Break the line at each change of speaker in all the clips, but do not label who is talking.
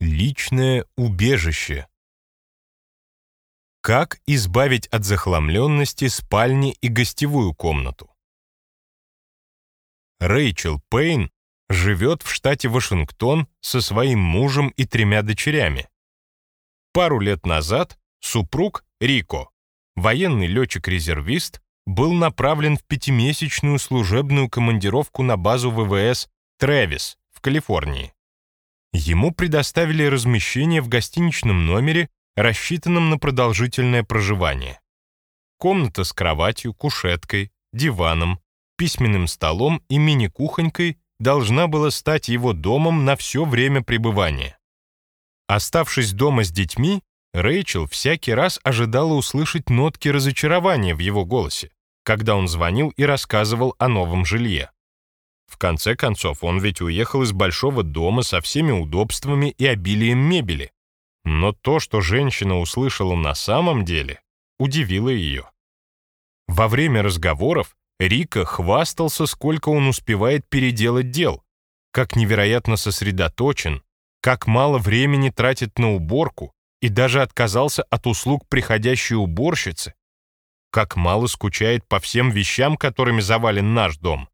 Личное убежище. Как избавить от захламленности спальни и гостевую комнату? Рэйчел Пейн живет в штате Вашингтон со своим мужем и тремя дочерями. Пару лет назад супруг Рико, военный летчик-резервист, был направлен в пятимесячную служебную командировку на базу ВВС Трэвис в Калифорнии. Ему предоставили размещение в гостиничном номере, рассчитанном на продолжительное проживание. Комната с кроватью, кушеткой, диваном, письменным столом и мини-кухонькой должна была стать его домом на все время пребывания. Оставшись дома с детьми, Рэйчел всякий раз ожидала услышать нотки разочарования в его голосе, когда он звонил и рассказывал о новом жилье. В конце концов, он ведь уехал из большого дома со всеми удобствами и обилием мебели. Но то, что женщина услышала на самом деле, удивило ее. Во время разговоров Рика хвастался, сколько он успевает переделать дел, как невероятно сосредоточен, как мало времени тратит на уборку и даже отказался от услуг приходящей уборщицы, как мало скучает по всем вещам, которыми завален наш дом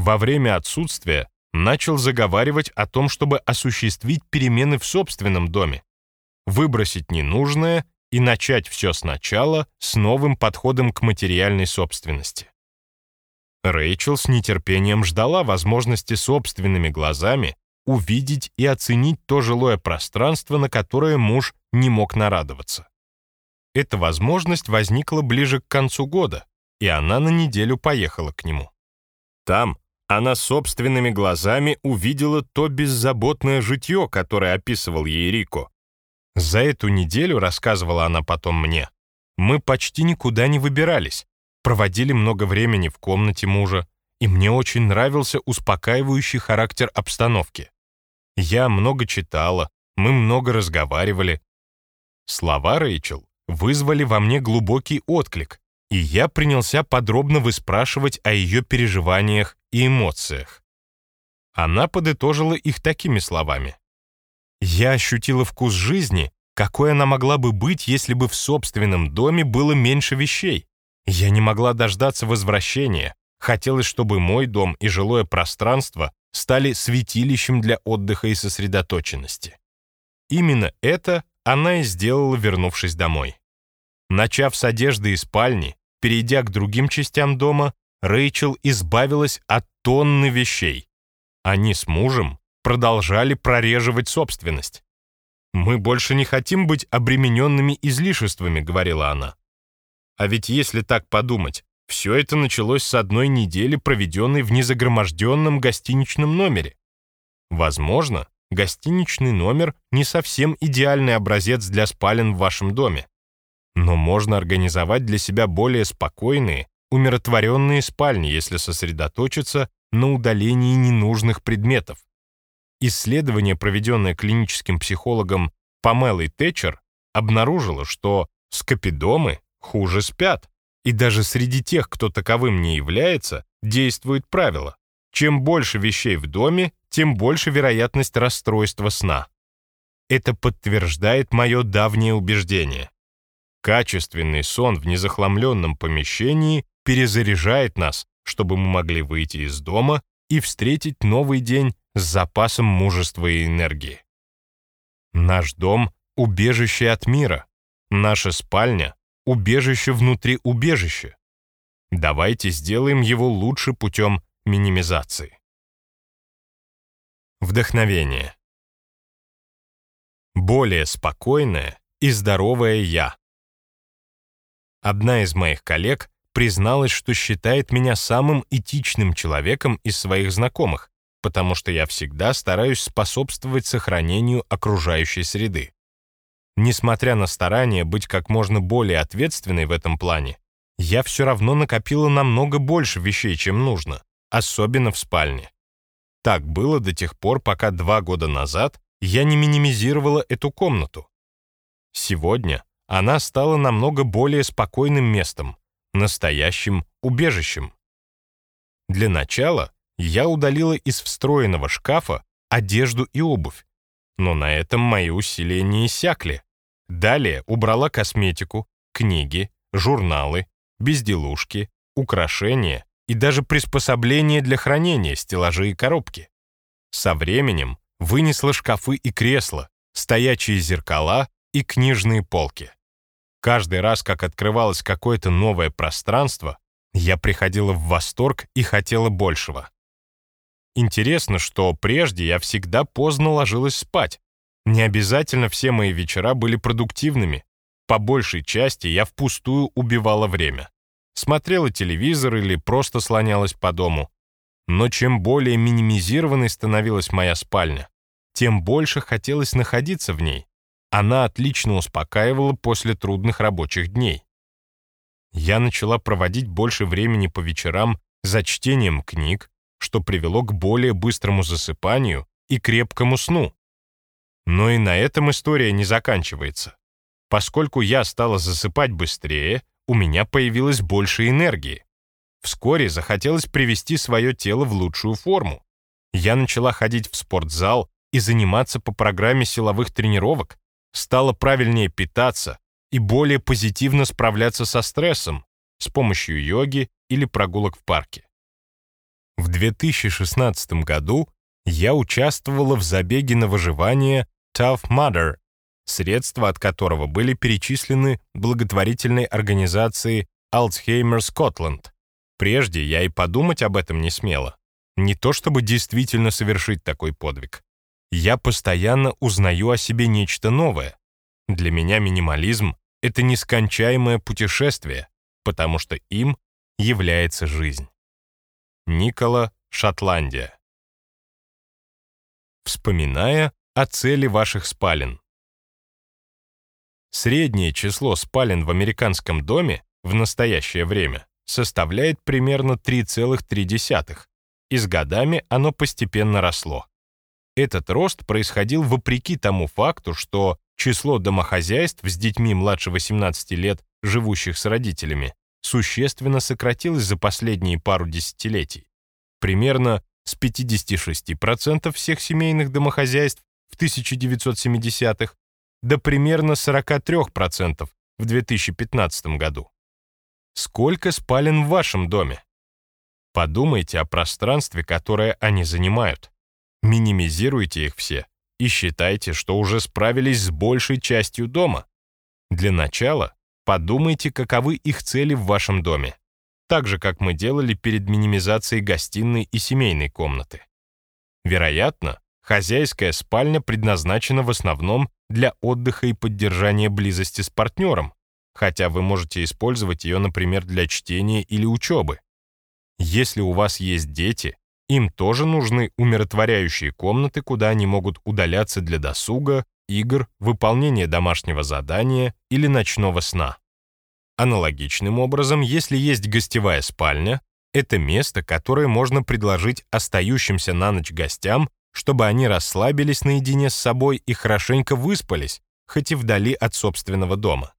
во время отсутствия начал заговаривать о том, чтобы осуществить перемены в собственном доме, выбросить ненужное и начать все сначала с новым подходом к материальной собственности. Рэйчел с нетерпением ждала возможности собственными глазами увидеть и оценить то жилое пространство, на которое муж не мог нарадоваться. Эта возможность возникла ближе к концу года, и она на неделю поехала к нему. Там она собственными глазами увидела то беззаботное житье, которое описывал ей Рико. За эту неделю, рассказывала она потом мне, мы почти никуда не выбирались, проводили много времени в комнате мужа, и мне очень нравился успокаивающий характер обстановки. Я много читала, мы много разговаривали. Слова Рэйчел вызвали во мне глубокий отклик, и я принялся подробно выспрашивать о ее переживаниях и эмоциях. Она подытожила их такими словами. «Я ощутила вкус жизни, какой она могла бы быть, если бы в собственном доме было меньше вещей. Я не могла дождаться возвращения. Хотелось, чтобы мой дом и жилое пространство стали святилищем для отдыха и сосредоточенности. Именно это она и сделала, вернувшись домой. Начав с одежды и спальни, перейдя к другим частям дома, Рэйчел избавилась от тонны вещей. Они с мужем продолжали прореживать собственность. «Мы больше не хотим быть обремененными излишествами», — говорила она. А ведь если так подумать, все это началось с одной недели, проведенной в незагроможденном гостиничном номере. Возможно, гостиничный номер не совсем идеальный образец для спален в вашем доме. Но можно организовать для себя более спокойные умиротворенные спальни, если сосредоточиться на удалении ненужных предметов. Исследование, проведенное клиническим психологом Памелой Тэтчер, обнаружило, что скопидомы хуже спят, и даже среди тех, кто таковым не является, действует правило. Чем больше вещей в доме, тем больше вероятность расстройства сна. Это подтверждает мое давнее убеждение. Качественный сон в незахламленном помещении перезаряжает нас, чтобы мы могли выйти из дома и встретить новый день с запасом мужества и энергии. Наш дом — убежище от мира. Наша спальня — убежище внутри убежища. Давайте сделаем его лучше путем минимизации. Вдохновение. Более спокойное и здоровое «я». Одна из моих коллег призналась, что считает меня самым этичным человеком из своих знакомых, потому что я всегда стараюсь способствовать сохранению окружающей среды. Несмотря на старание быть как можно более ответственной в этом плане, я все равно накопила намного больше вещей, чем нужно, особенно в спальне. Так было до тех пор, пока два года назад я не минимизировала эту комнату. Сегодня она стала намного более спокойным местом, настоящим убежищем. Для начала я удалила из встроенного шкафа одежду и обувь, Но на этом мои усилия не иссякли. Далее убрала косметику, книги, журналы, безделушки, украшения и даже приспособления для хранения, стеллажи и коробки. Со временем вынесла шкафы и кресла, стоячие зеркала и книжные полки. Каждый раз, как открывалось какое-то новое пространство, я приходила в восторг и хотела большего. Интересно, что прежде я всегда поздно ложилась спать. Не обязательно все мои вечера были продуктивными. По большей части я впустую убивала время. Смотрела телевизор или просто слонялась по дому. Но чем более минимизированной становилась моя спальня, тем больше хотелось находиться в ней. Она отлично успокаивала после трудных рабочих дней. Я начала проводить больше времени по вечерам за чтением книг, что привело к более быстрому засыпанию и крепкому сну. Но и на этом история не заканчивается. Поскольку я стала засыпать быстрее, у меня появилось больше энергии. Вскоре захотелось привести свое тело в лучшую форму. Я начала ходить в спортзал и заниматься по программе силовых тренировок, стала правильнее питаться и более позитивно справляться со стрессом с помощью йоги или прогулок в парке. В 2016 году я участвовала в забеге на выживание Tough Mudder, средства от которого были перечислены благотворительной организации Alzheimer Scotland. Прежде я и подумать об этом не смела. Не то чтобы действительно совершить такой подвиг. Я постоянно узнаю о себе нечто новое. Для меня минимализм — это нескончаемое путешествие, потому что им является жизнь. Никола, Шотландия. Вспоминая о цели ваших спален. Среднее число спален в американском доме в настоящее время составляет примерно 3,3, и с годами оно постепенно росло. Этот рост происходил вопреки тому факту, что число домохозяйств с детьми младше 18 лет, живущих с родителями, существенно сократилось за последние пару десятилетий. Примерно с 56% всех семейных домохозяйств в 1970-х до примерно 43% в 2015 году. Сколько спален в вашем доме? Подумайте о пространстве, которое они занимают. Минимизируйте их все и считайте, что уже справились с большей частью дома. Для начала подумайте, каковы их цели в вашем доме, так же, как мы делали перед минимизацией гостиной и семейной комнаты. Вероятно, хозяйская спальня предназначена в основном для отдыха и поддержания близости с партнером, хотя вы можете использовать ее, например, для чтения или учебы. Если у вас есть дети, им тоже нужны умиротворяющие комнаты, куда они могут удаляться для досуга, игр, выполнения домашнего задания или ночного сна. Аналогичным образом, если есть гостевая спальня, это место, которое можно предложить остающимся на ночь гостям, чтобы они расслабились наедине с собой и хорошенько выспались, хоть и вдали от собственного дома.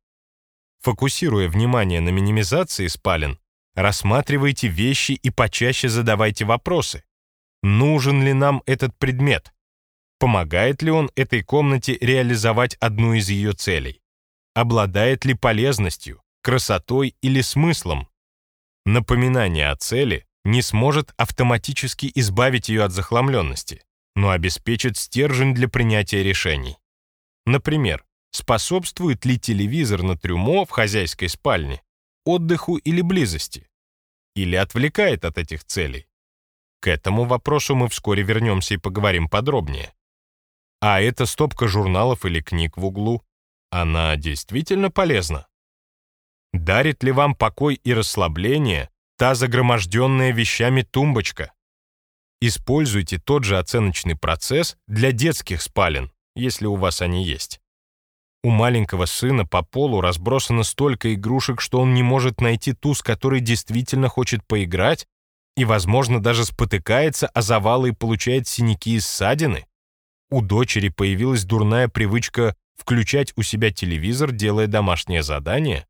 Фокусируя внимание на минимизации спален, Рассматривайте вещи и почаще задавайте вопросы. Нужен ли нам этот предмет? Помогает ли он этой комнате реализовать одну из ее целей? Обладает ли полезностью, красотой или смыслом? Напоминание о цели не сможет автоматически избавить ее от захламленности, но обеспечит стержень для принятия решений. Например, способствует ли телевизор на трюмо в хозяйской спальне отдыху или близости? Или отвлекает от этих целей? К этому вопросу мы вскоре вернемся и поговорим подробнее. А эта стопка журналов или книг в углу, она действительно полезна? Дарит ли вам покой и расслабление та загроможденная вещами тумбочка? Используйте тот же оценочный процесс для детских спален, если у вас они есть. У маленького сына по полу разбросано столько игрушек, что он не может найти ту, с которой действительно хочет поиграть, и, возможно, даже спотыкается о завалы и получает синяки и ссадины. У дочери появилась дурная привычка включать у себя телевизор, делая домашнее задание.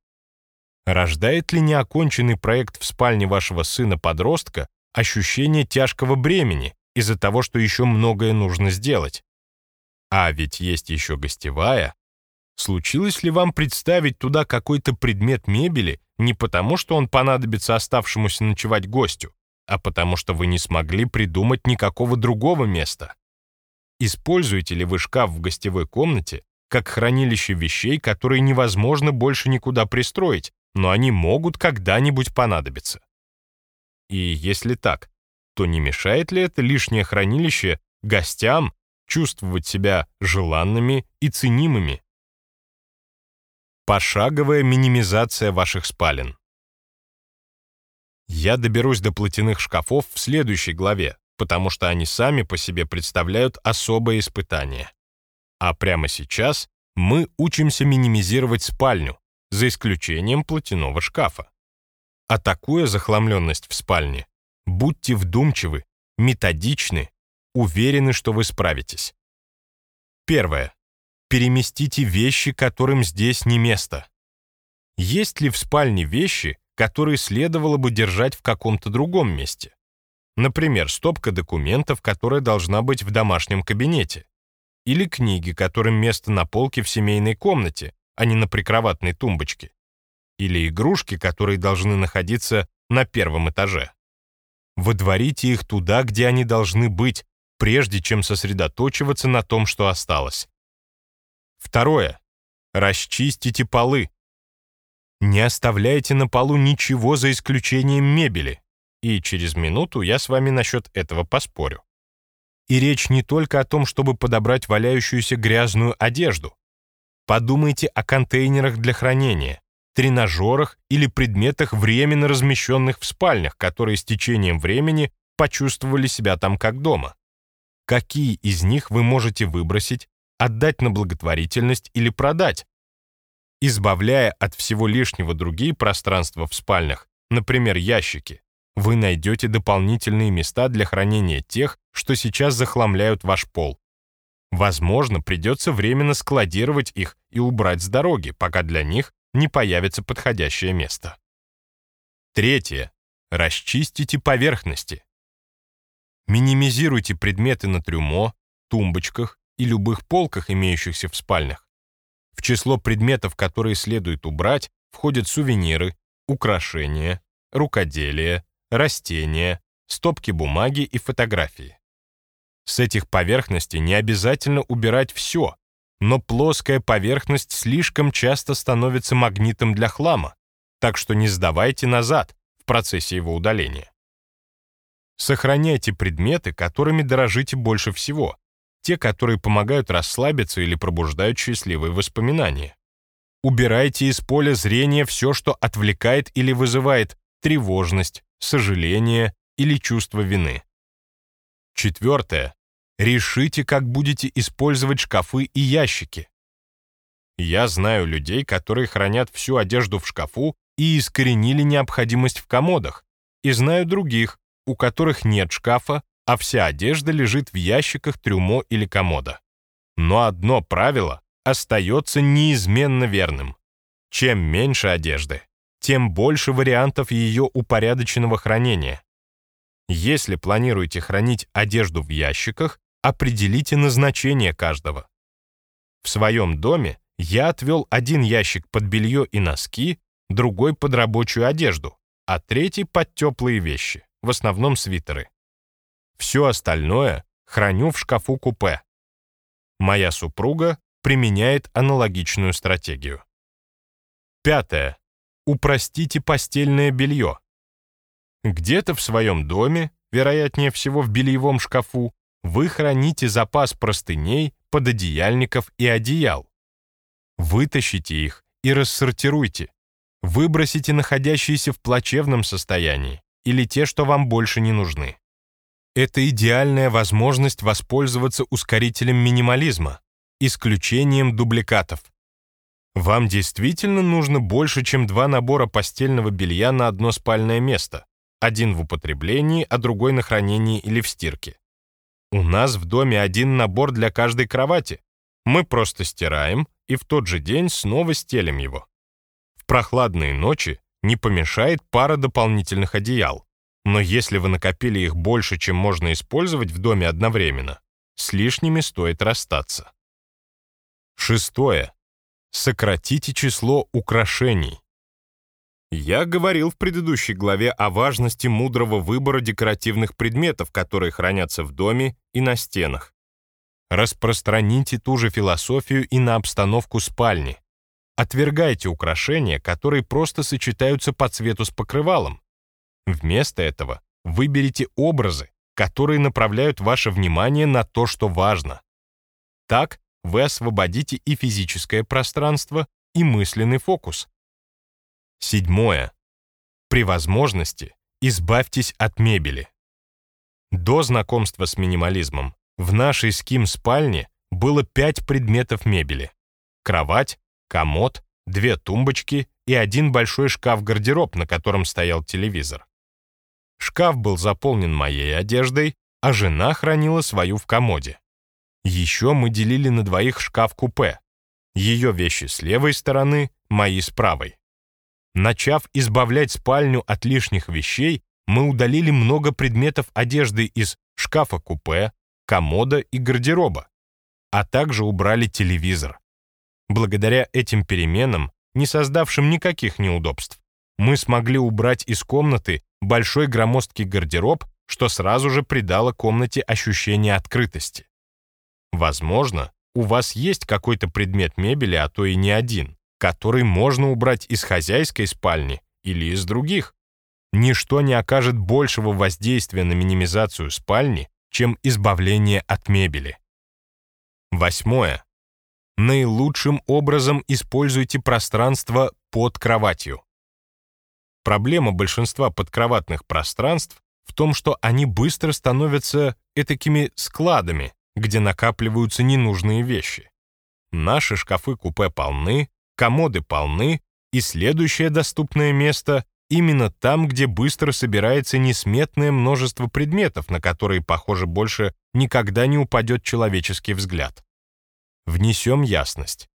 Рождает ли неоконченный проект в спальне вашего сына-подростка ощущение тяжкого бремени из-за того, что еще многое нужно сделать? А ведь есть еще гостевая. Случилось ли вам представить туда какой-то предмет мебели не потому, что он понадобится оставшемуся ночевать гостю, а потому что вы не смогли придумать никакого другого места? Используете ли вы шкаф в гостевой комнате как хранилище вещей, которые невозможно больше никуда пристроить, но они могут когда-нибудь понадобиться? И если так, то не мешает ли это лишнее хранилище гостям чувствовать себя желанными и ценимыми? Пошаговая минимизация ваших спален. Я доберусь до платяных шкафов в следующей главе, потому что они сами по себе представляют особое испытание. А прямо сейчас мы учимся минимизировать спальню, за исключением платяного шкафа. Атакуя захламленность в спальне, будьте вдумчивы, методичны, уверены, что вы справитесь. Первое. Переместите вещи, которым здесь не место. Есть ли в спальне вещи, которые следовало бы держать в каком-то другом месте? Например, стопка документов, которая должна быть в домашнем кабинете. Или книги, которым место на полке в семейной комнате, а не на прикроватной тумбочке или игрушки, которые должны находиться на первом этаже. Водворите их туда, где они должны быть, прежде чем сосредоточиваться на том, что осталось. Второе. Расчистите полы. Не оставляйте на полу ничего за исключением мебели. И через минуту я с вами насчет этого поспорю. И речь не только о том, чтобы подобрать валяющуюся грязную одежду. Подумайте о контейнерах для хранения, тренажерах или предметах, временно размещенных в спальнях, которые с течением времени почувствовали себя там как дома. Какие из них вы можете выбросить, отдать на благотворительность или продать? Избавляя от всего лишнего другие пространства в спальнях, например, ящики, вы найдете дополнительные места для хранения тех, что сейчас захламляют ваш пол. Возможно, придется временно складировать их и убрать с дороги, пока для них не появится подходящее место. Третье. Расчистите поверхности. Минимизируйте предметы на трюмо, тумбочках и любых полках, имеющихся в спальнях. В число предметов, которые следует убрать, входят сувениры, украшения, рукоделие, растения, стопки бумаги и фотографии. С этих поверхностей не обязательно убирать все, но плоская поверхность слишком часто становится магнитом для хлама, так что не сдавайте назад в процессе его удаления. Сохраняйте предметы, которыми дорожите больше всего, те, которые помогают расслабиться или пробуждают счастливые воспоминания. Убирайте из поля зрения все, что отвлекает или вызывает тревожность, сожаление или чувство вины. Четвертое. Решите, как будете использовать шкафы и ящики. Я знаю людей, которые хранят всю одежду в шкафу и искоренили необходимость в комодах, и знаю других, у которых нет шкафа, а вся одежда лежит в ящиках трюмо или комода. Но одно правило остается неизменно верным. Чем меньше одежды, тем больше вариантов ее упорядоченного хранения. Если планируете хранить одежду в ящиках, определите назначение каждого. В своем доме я отвел один ящик под белье и носки, другой под рабочую одежду, а третий под теплые вещи, в основном свитеры. Все остальное храню в шкафу-купе. Моя супруга применяет аналогичную стратегию. Пятое. Упростите постельное белье. Где-то в своем доме, вероятнее всего в бельевом шкафу, вы храните запас простыней, пододеяльников и одеял. Вытащите их и рассортируйте. Выбросите находящиеся в плачевном состоянии или те, что вам больше не нужны. Это идеальная возможность воспользоваться ускорителем минимализма, исключением дубликатов. Вам действительно нужно больше, чем два набора постельного белья на одно спальное место, один в употреблении, а другой на хранении или в стирке. У нас в доме один набор для каждой кровати. Мы просто стираем и в тот же день снова стелим его. В прохладные ночи не помешает пара дополнительных одеял. Но если вы накопили их больше, чем можно использовать в доме одновременно, с лишними стоит расстаться. Шестое. Сократите число украшений. Я говорил в предыдущей главе о важности мудрого выбора декоративных предметов, которые хранятся в доме и на стенах. Распространите ту же философию и на обстановку спальни. Отвергайте украшения, которые просто сочетаются по цвету с покрывалом. Вместо этого выберите образы, которые направляют ваше внимание на то, что важно. Так вы освободите и физическое пространство, и мысленный фокус. Седьмое. При возможности избавьтесь от мебели. До знакомства с минимализмом в нашей ским-спальне было пять предметов мебели. Кровать, комод, две тумбочки и один большой шкаф-гардероб, на котором стоял телевизор. Шкаф был заполнен моей одеждой, а жена хранила свою в комоде. Еще мы делили на двоих шкаф-купе. Ее вещи с левой стороны, мои с правой. Начав избавлять спальню от лишних вещей, мы удалили много предметов одежды из шкафа-купе, комода и гардероба, а также убрали телевизор. Благодаря этим переменам, не создавшим никаких неудобств, мы смогли убрать из комнаты большой громоздкий гардероб, что сразу же придало комнате ощущение открытости. Возможно, у вас есть какой-то предмет мебели, а то и не один, который можно убрать из хозяйской спальни или из других. Ничто не окажет большего воздействия на минимизацию спальни, чем избавление от мебели. Восьмое. Наилучшим образом используйте пространство под кроватью. Проблема большинства подкроватных пространств в том, что они быстро становятся этакими складами, где накапливаются ненужные вещи. Наши шкафы-купе полны, комоды полны, и следующее доступное место именно там, где быстро собирается несметное множество предметов, на которые, похоже, больше никогда не упадет человеческий взгляд. Внесем ясность.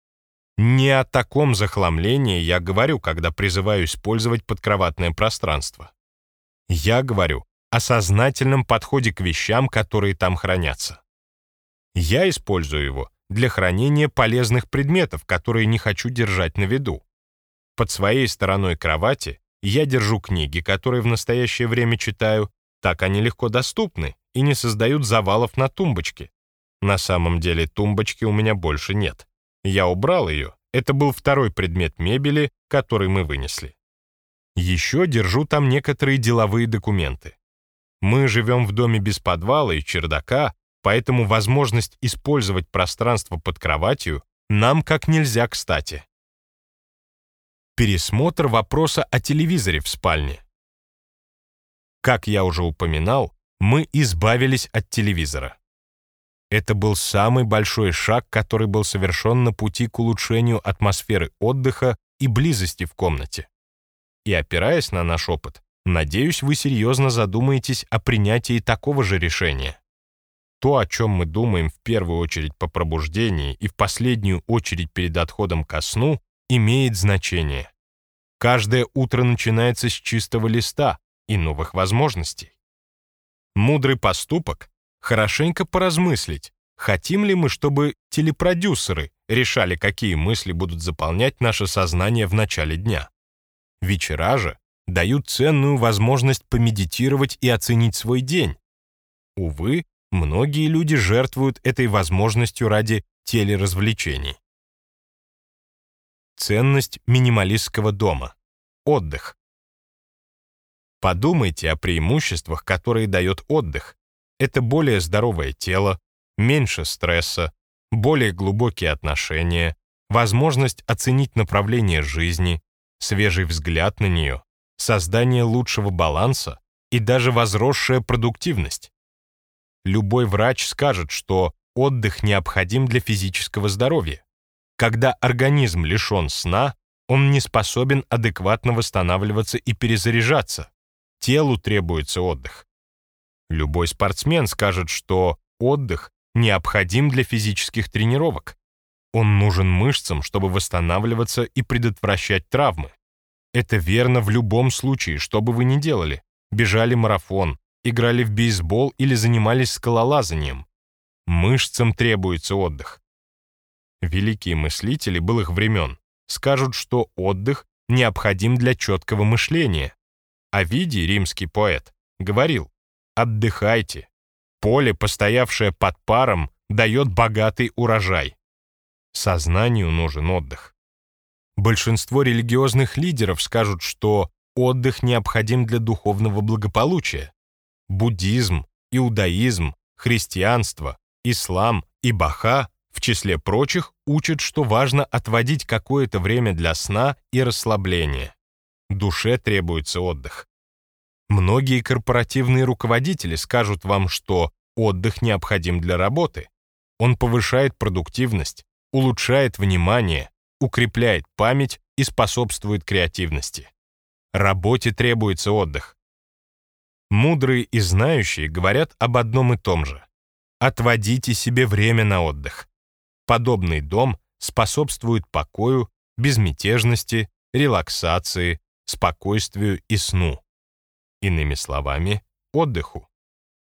Не о таком захламлении я говорю, когда призываю использовать подкроватное пространство. Я говорю о сознательном подходе к вещам, которые там хранятся. Я использую его для хранения полезных предметов, которые не хочу держать на виду. Под своей стороной кровати я держу книги, которые в настоящее время читаю, так они легко доступны и не создают завалов на тумбочке. На самом деле тумбочки у меня больше нет. Я убрал ее. Это был второй предмет мебели, который мы вынесли. Еще держу там некоторые деловые документы. Мы живем в доме без подвала и чердака, поэтому возможность использовать пространство под кроватью нам как нельзя кстати. Пересмотр вопроса о телевизоре в спальне. Как я уже упоминал, мы избавились от телевизора. Это был самый большой шаг, который был совершен на пути к улучшению атмосферы отдыха и близости в комнате. И опираясь на наш опыт, надеюсь, вы серьезно задумаетесь о принятии такого же решения. То, о чем мы думаем в первую очередь по пробуждении и в последнюю очередь перед отходом ко сну, имеет значение. Каждое утро начинается с чистого листа и новых возможностей. Мудрый поступок хорошенько поразмыслить, хотим ли мы, чтобы телепродюсеры решали, какие мысли будут заполнять наше сознание в начале дня. Вечера же дают ценную возможность помедитировать и оценить свой день. Увы, многие люди жертвуют этой возможностью ради телеразвлечений. Ценность минималистского дома. Отдых. Подумайте о преимуществах, которые дает отдых, это более здоровое тело, меньше стресса, более глубокие отношения, возможность оценить направление жизни, свежий взгляд на нее, создание лучшего баланса и даже возросшая продуктивность. Любой врач скажет, что отдых необходим для физического здоровья. Когда организм лишен сна, он не способен адекватно восстанавливаться и перезаряжаться. Телу требуется отдых. Любой спортсмен скажет, что отдых необходим для физических тренировок. Он нужен мышцам, чтобы восстанавливаться и предотвращать травмы. Это верно в любом случае, что бы вы ни делали. Бежали марафон, играли в бейсбол или занимались скалолазанием. Мышцам требуется отдых. Великие мыслители былых времен скажут, что отдых необходим для четкого мышления. Овидий, римский поэт, говорил «Отдыхайте. Поле, постоявшее под паром, дает богатый урожай. Сознанию нужен отдых. Большинство религиозных лидеров скажут, что отдых необходим для духовного благополучия. Буддизм, иудаизм, христианство, ислам и баха, в числе прочих, учат, что важно отводить какое-то время для сна и расслабления. Душе требуется отдых. Многие корпоративные руководители скажут вам, что отдых необходим для работы. Он повышает продуктивность, улучшает внимание, укрепляет память и способствует креативности. Работе требуется отдых. Мудрые и знающие говорят об одном и том же. Отводите себе время на отдых. Подобный дом способствует покою, безмятежности, релаксации, спокойствию и сну. Иными словами, отдыху.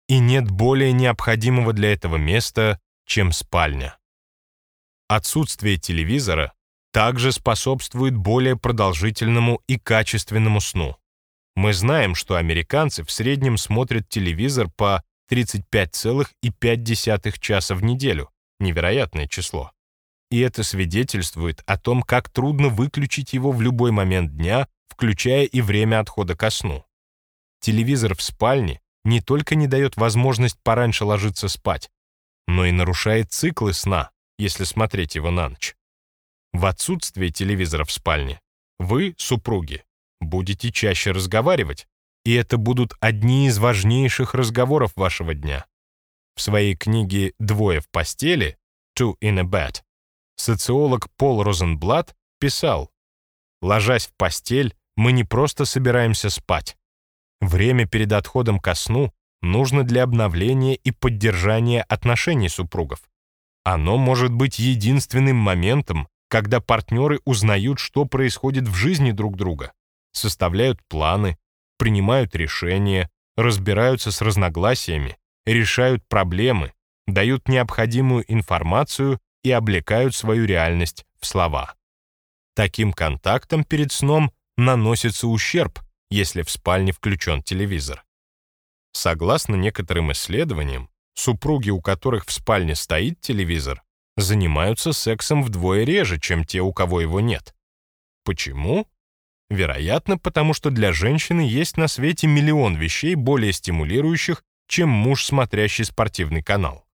И нет более необходимого для этого места, чем спальня. Отсутствие телевизора также способствует более продолжительному и качественному сну. Мы знаем, что американцы в среднем смотрят телевизор по 35,5 часа в неделю. Невероятное число. И это свидетельствует о том, как трудно выключить его в любой момент дня, включая и время отхода ко сну. Телевизор в спальне не только не дает возможность пораньше ложиться спать, но и нарушает циклы сна, если смотреть его на ночь. В отсутствие телевизора в спальне вы, супруги, будете чаще разговаривать, и это будут одни из важнейших разговоров вашего дня. В своей книге «Двое в постели» «Two in a bed» социолог Пол Розенблат писал, «Ложась в постель, мы не просто собираемся спать. Время перед отходом ко сну нужно для обновления и поддержания отношений супругов. Оно может быть единственным моментом, когда партнеры узнают, что происходит в жизни друг друга, составляют планы, принимают решения, разбираются с разногласиями, решают проблемы, дают необходимую информацию и облекают свою реальность в слова. Таким контактом перед сном наносится ущерб, если в спальне включен телевизор. Согласно некоторым исследованиям, супруги, у которых в спальне стоит телевизор, занимаются сексом вдвое реже, чем те, у кого его нет. Почему? Вероятно, потому что для женщины есть на свете миллион вещей более стимулирующих, чем муж, смотрящий спортивный канал.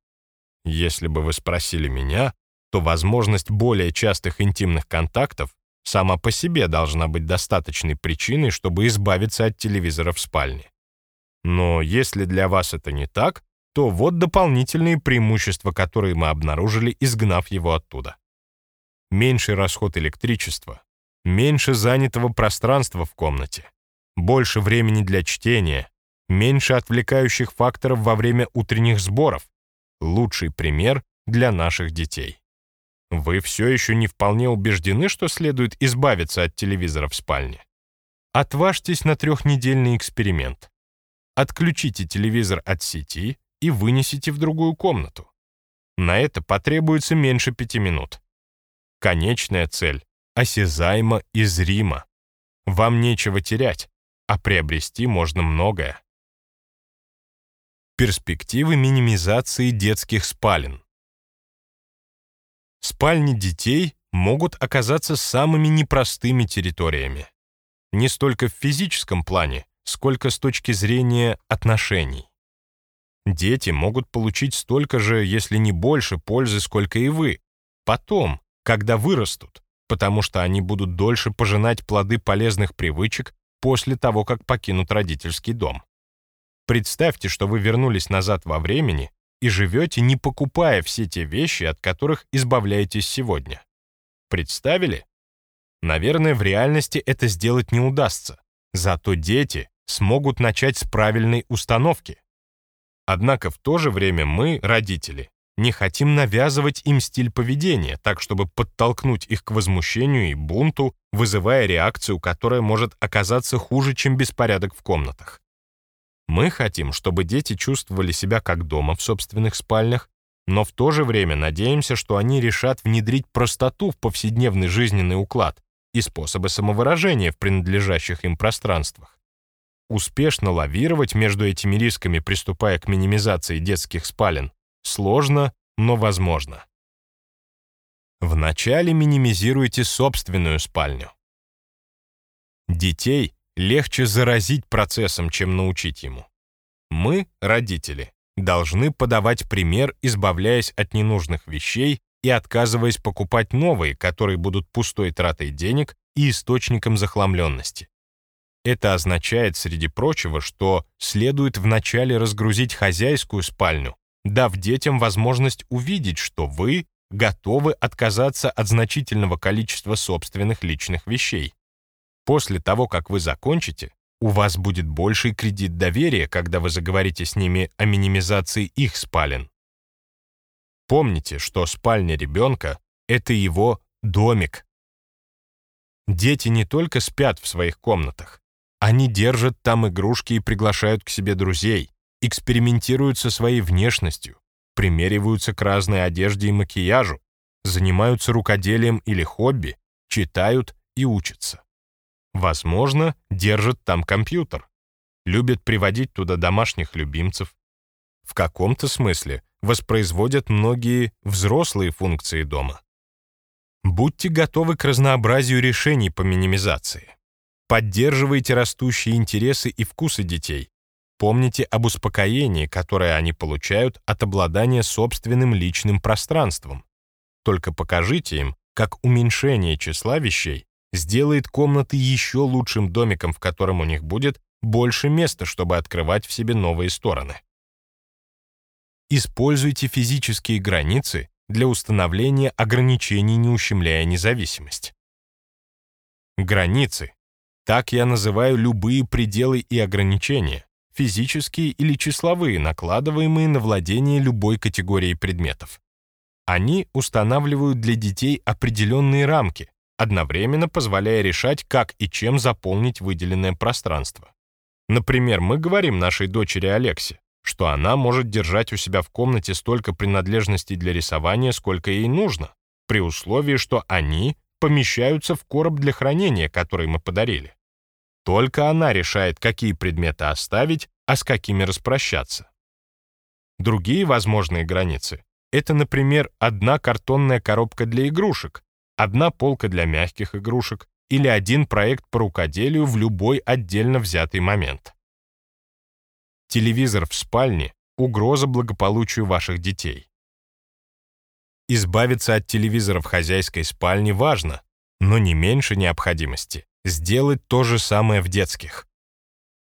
Если бы вы спросили меня, то возможность более частых интимных контактов сама по себе должна быть достаточной причиной, чтобы избавиться от телевизора в спальне. Но если для вас это не так, то вот дополнительные преимущества, которые мы обнаружили, изгнав его оттуда. Меньший расход электричества, меньше занятого пространства в комнате, больше времени для чтения, меньше отвлекающих факторов во время утренних сборов. Лучший пример для наших детей. Вы все еще не вполне убеждены, что следует избавиться от телевизора в спальне? Отважьтесь на трехнедельный эксперимент. Отключите телевизор от сети и вынесите в другую комнату. На это потребуется меньше пяти минут. Конечная цель осязаема и зрима. Вам нечего терять, а приобрести можно многое. Перспективы минимизации детских спален. Спальни детей могут оказаться самыми непростыми территориями. Не столько в физическом плане, сколько с точки зрения отношений. Дети могут получить столько же, если не больше пользы, сколько и вы, потом, когда вырастут, потому что они будут дольше пожинать плоды полезных привычек после того, как покинут родительский дом. Представьте, что вы вернулись назад во времени и живете, не покупая все те вещи, от которых избавляетесь сегодня. Представили? Наверное, в реальности это сделать не удастся. Зато дети смогут начать с правильной установки. Однако в то же время мы, родители, не хотим навязывать им стиль поведения, так чтобы подтолкнуть их к возмущению и бунту, вызывая реакцию, которая может оказаться хуже, чем беспорядок в комнатах. Мы хотим, чтобы дети чувствовали себя как дома в собственных спальнях, но в то же время надеемся, что они решат внедрить простоту в повседневный жизненный уклад и способы самовыражения в принадлежащих им пространствах. Успешно лавировать между этими рисками, приступая к минимизации детских спален, сложно, но возможно. Вначале минимизируйте собственную спальню. Детей легче заразить процессом, чем научить ему. Мы, родители, должны подавать пример, избавляясь от ненужных вещей и отказываясь покупать новые, которые будут пустой тратой денег и источником захламленности. Это означает, среди прочего, что следует вначале разгрузить хозяйскую спальню, дав детям возможность увидеть, что вы готовы отказаться от значительного количества собственных личных вещей. После того, как вы закончите, у вас будет больший кредит доверия, когда вы заговорите с ними о минимизации их спален. Помните, что спальня ребенка — это его домик. Дети не только спят в своих комнатах, они держат там игрушки и приглашают к себе друзей, экспериментируют со своей внешностью, примериваются к разной одежде и макияжу, занимаются рукоделием или хобби, читают и учатся. Возможно, держит там компьютер. Любит приводить туда домашних любимцев. В каком-то смысле воспроизводят многие взрослые функции дома. Будьте готовы к разнообразию решений по минимизации. Поддерживайте растущие интересы и вкусы детей. Помните об успокоении, которое они получают от обладания собственным личным пространством. Только покажите им, как уменьшение числа вещей сделает комнаты еще лучшим домиком, в котором у них будет больше места, чтобы открывать в себе новые стороны. Используйте физические границы для установления ограничений, не ущемляя независимость. Границы. Так я называю любые пределы и ограничения, физические или числовые, накладываемые на владение любой категорией предметов. Они устанавливают для детей определенные рамки, одновременно позволяя решать, как и чем заполнить выделенное пространство. Например, мы говорим нашей дочери Алексе, что она может держать у себя в комнате столько принадлежностей для рисования, сколько ей нужно, при условии, что они помещаются в короб для хранения, который мы подарили. Только она решает, какие предметы оставить, а с какими распрощаться. Другие возможные границы — это, например, одна картонная коробка для игрушек, одна полка для мягких игрушек или один проект по рукоделию в любой отдельно взятый момент. Телевизор в спальне — угроза благополучию ваших детей. Избавиться от телевизора в хозяйской спальне важно, но не меньше необходимости сделать то же самое в детских.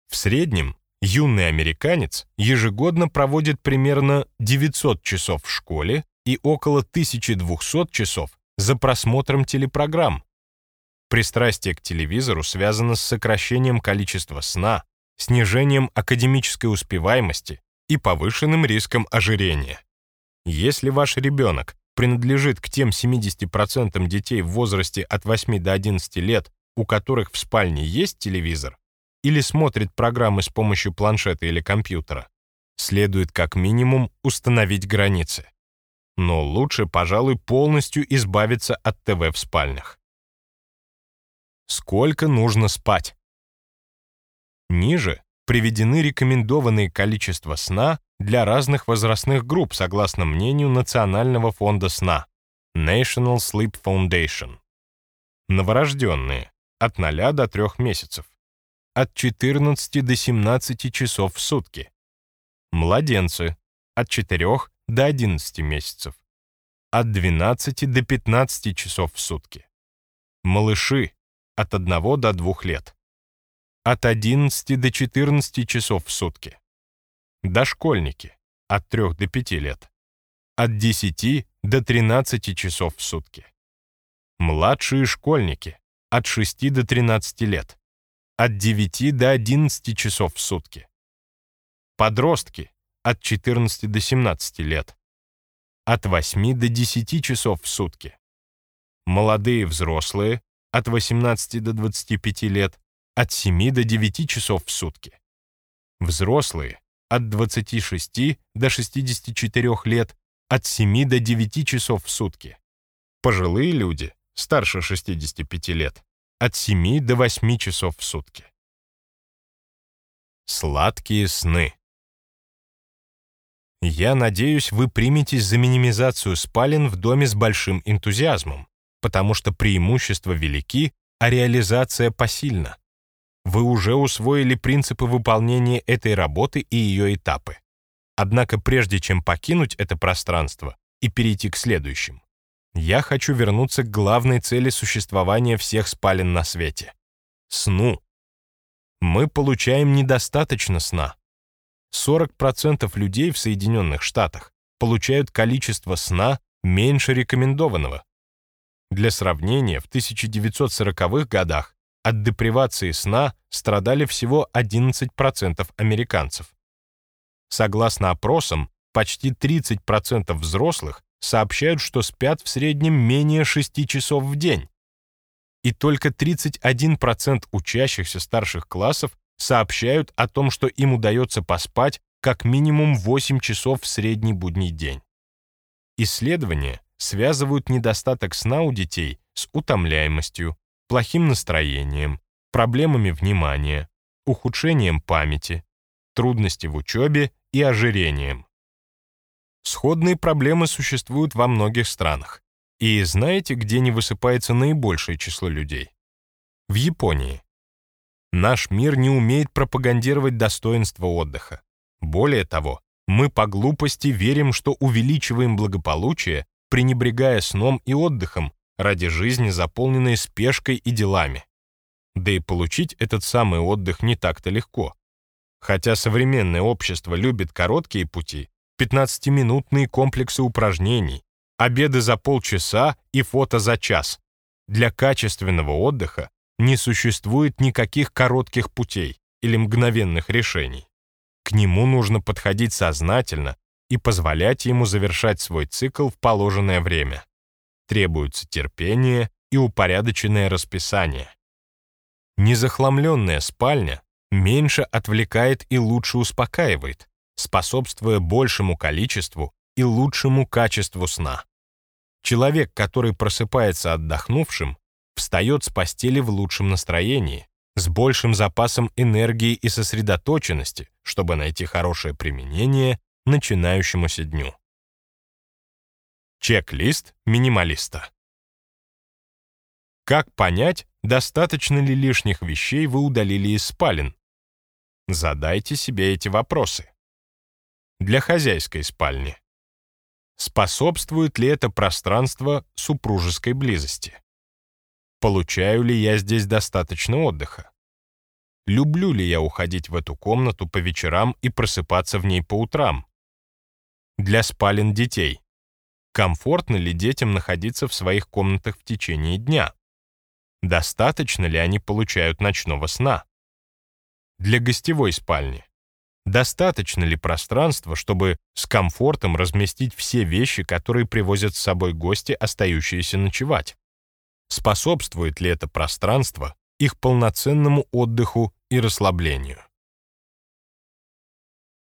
В среднем юный американец ежегодно проводит примерно 900 часов в школе и около 1200 часов за просмотром телепрограмм. Пристрастие к телевизору связано с сокращением количества сна, снижением академической успеваемости и повышенным риском ожирения. Если ваш ребенок принадлежит к тем 70% детей в возрасте от 8 до 11 лет, у которых в спальне есть телевизор, или смотрит программы с помощью планшета или компьютера, следует как минимум установить границы но лучше, пожалуй, полностью избавиться от ТВ в спальнях. Сколько нужно спать? Ниже приведены рекомендованные количества сна для разных возрастных групп согласно мнению Национального фонда сна National Sleep Foundation. Новорожденные от 0 до 3 месяцев, от 14 до 17 часов в сутки. Младенцы от 4 до 11 месяцев, от 12 до 15 часов в сутки. Малыши от 1 до 2 лет, от 11 до 14 часов в сутки. Дошкольники от 3 до 5 лет, от 10 до 13 часов в сутки. Младшие школьники от 6 до 13 лет, от 9 до 11 часов в сутки. Подростки от 14 до 17 лет, от 8 до 10 часов в сутки. Молодые взрослые от 18 до 25 лет, от 7 до 9 часов в сутки. Взрослые от 26 до 64 лет, от 7 до 9 часов в сутки. Пожилые люди, старше 65 лет, от 7 до 8 часов в сутки. Сладкие сны. Я надеюсь, вы приметесь за минимизацию спален в доме с большим энтузиазмом, потому что преимущества велики, а реализация посильна. Вы уже усвоили принципы выполнения этой работы и ее этапы. Однако прежде чем покинуть это пространство и перейти к следующим, я хочу вернуться к главной цели существования всех спален на свете — сну. Мы получаем недостаточно сна. 40% людей в Соединенных Штатах получают количество сна меньше рекомендованного. Для сравнения, в 1940-х годах от депривации сна страдали всего 11% американцев. Согласно опросам, почти 30% взрослых сообщают, что спят в среднем менее 6 часов в день. И только 31% учащихся старших классов сообщают о том, что им удается поспать как минимум 8 часов в средний будний день. Исследования связывают недостаток сна у детей с утомляемостью, плохим настроением, проблемами внимания, ухудшением памяти, трудности в учебе и ожирением. Сходные проблемы существуют во многих странах. И знаете, где не высыпается наибольшее число людей? В Японии. Наш мир не умеет пропагандировать достоинство отдыха. Более того, мы по глупости верим, что увеличиваем благополучие, пренебрегая сном и отдыхом ради жизни, заполненной спешкой и делами. Да и получить этот самый отдых не так-то легко. Хотя современное общество любит короткие пути, 15-минутные комплексы упражнений, обеды за полчаса и фото за час. Для качественного отдыха не существует никаких коротких путей или мгновенных решений. К нему нужно подходить сознательно и позволять ему завершать свой цикл в положенное время. Требуется терпение и упорядоченное расписание. Незахламленная спальня меньше отвлекает и лучше успокаивает, способствуя большему количеству и лучшему качеству сна. Человек, который просыпается отдохнувшим, встает с постели в лучшем настроении, с большим запасом энергии и сосредоточенности, чтобы найти хорошее применение начинающемуся дню. Чек-лист минималиста. Как понять, достаточно ли лишних вещей вы удалили из спален? Задайте себе эти вопросы. Для хозяйской спальни. Способствует ли это пространство супружеской близости? Получаю ли я здесь достаточно отдыха? Люблю ли я уходить в эту комнату по вечерам и просыпаться в ней по утрам? Для спален детей. Комфортно ли детям находиться в своих комнатах в течение дня? Достаточно ли они получают ночного сна? Для гостевой спальни. Достаточно ли пространства, чтобы с комфортом разместить все вещи, которые привозят с собой гости, остающиеся ночевать? Способствует ли это пространство их полноценному отдыху и расслаблению?